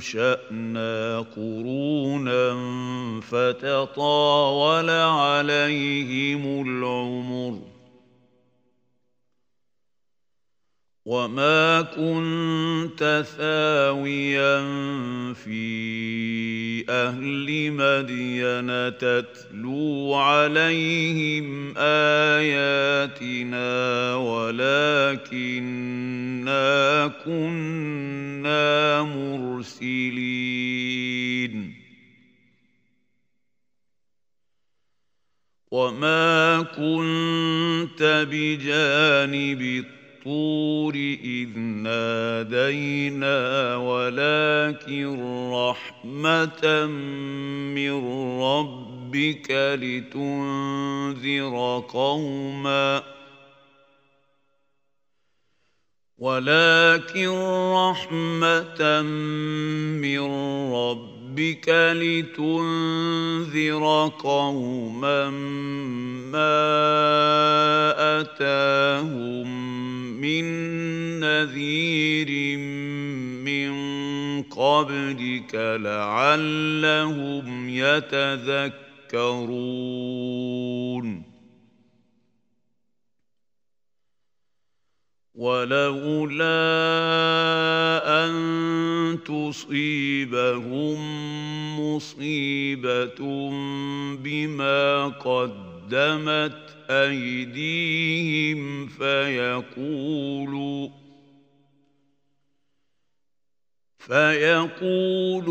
انشانا قرونا فتطاول عليهم العمر وما كنت ثاويا في أهل مدين تتلو عليهم اياتنا ولكنا كنا مرسلين. وما كنت بجانب الطور إذ نادينا ولكن رحمة من ربك لتنذر قوما ولكن رحمة من ربك لتنذر قوما ما أتاهم من نذير من قبلك لعلهم يتذكرون. ولولا أن تصيبهم مصيبة بما قدمت أيديهم فيقولوا فيقولوا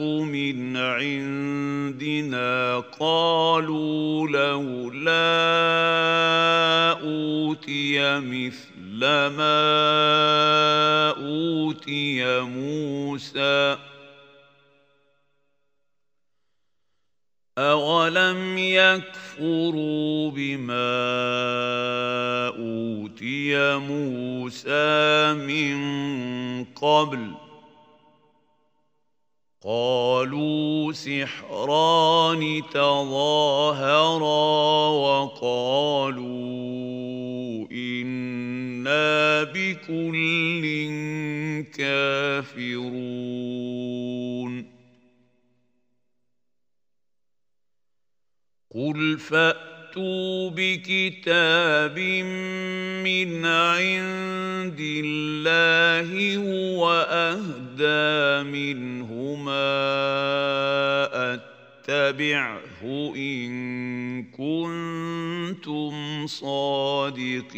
من عندنا قالوا لولا أوتي مثل ما أوتي موسى. أولم يكفروا بما أوتي موسى من قبل قالوا سحران تظاهرا وقالوا إنا بكل كافرون. قل فأتوا بكتاب من عند الله هو اهدى منهما أتبعه إن كنتم صادقين.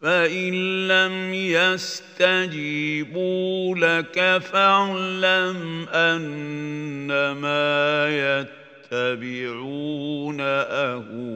فإن لم يستجيبوا لك فاعلم أنما يتبعون أهواءهم